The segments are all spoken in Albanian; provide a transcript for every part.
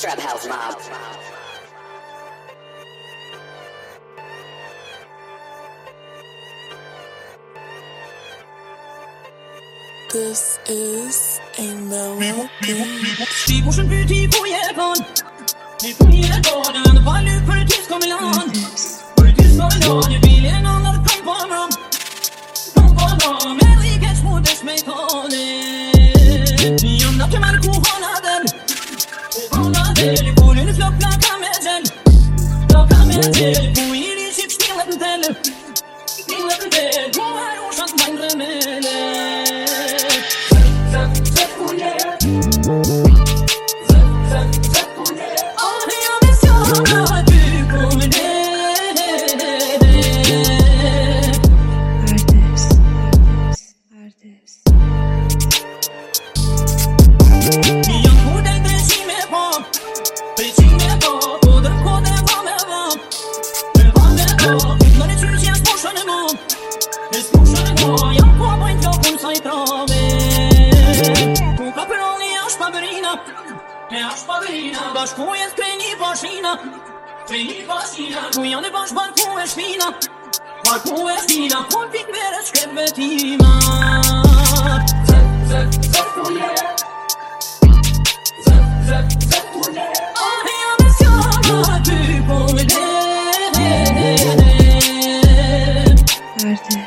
Trap House Mob. This is a melody. Die brorsan ut i bojäveln. Ni får nya gården. Var nu på det tyst kom land. På det tyst kom land. Jag vill en annan kom på ram. Kom på ram. Jag ligger små dess med talet. Ni undrar Kullin nuk nga kam e zel Nuk nga e zel Kullin nuk nga kam e Shpadina Dashi ku jet krej një pashina Krej një pashina Ku janë në bashkë, bërë ku e shvina Bërë ku e shvina Unë fitë bërë shkepëve ti ma le Zët, zët, zët t'u le Aja me s'kama t'u pojde Aja me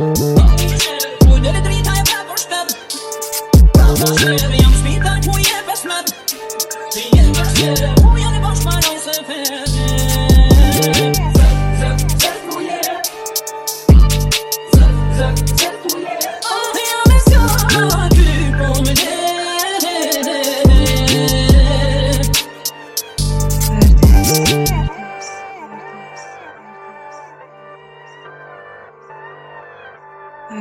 A you shkjel, kur dhe dhrit a ja pravë përstën A t'i shkjel, janë shpitajt mu je pësën I jenë vërkës, jenë vërkës, mu janë vërkës, maron se fën Sët, sët, sët, mu je Sët, sët, sët, mu je A ja me shkjel, a dukë o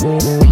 you.